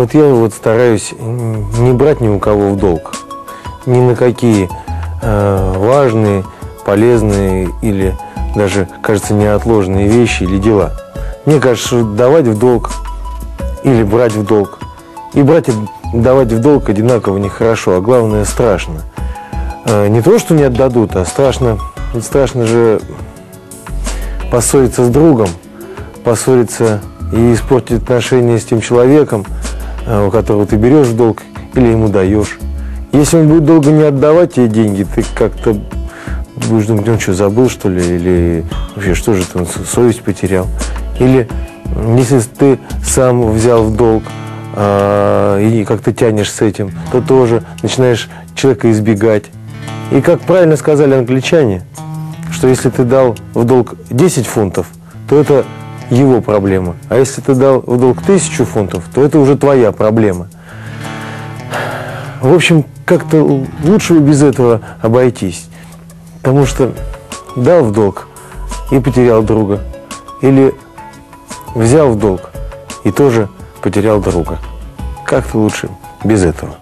Вот я вот стараюсь не брать ни у кого в долг. Ни на какие э, важные, полезные или даже, кажется, неотложные вещи или дела. Мне кажется, давать в долг или брать в долг. И брать и давать в долг одинаково нехорошо, а главное страшно. Э, не то, что не отдадут, а страшно, страшно же поссориться с другом, поссориться и испортить отношения с тем человеком, у которого ты берешь долг или ему даешь. Если он будет долго не отдавать тебе деньги, ты как-то будешь думать, он что, забыл, что ли, или вообще, что же ты, он совесть потерял. Или если ты сам взял в долг а, и как-то тянешь с этим, то тоже начинаешь человека избегать. И как правильно сказали англичане, что если ты дал в долг 10 фунтов, то это его проблема. А если ты дал в долг тысячу фунтов, то это уже твоя проблема. В общем, как-то лучше без этого обойтись. Потому что дал в долг и потерял друга. Или взял в долг и тоже потерял друга. Как-то лучше без этого.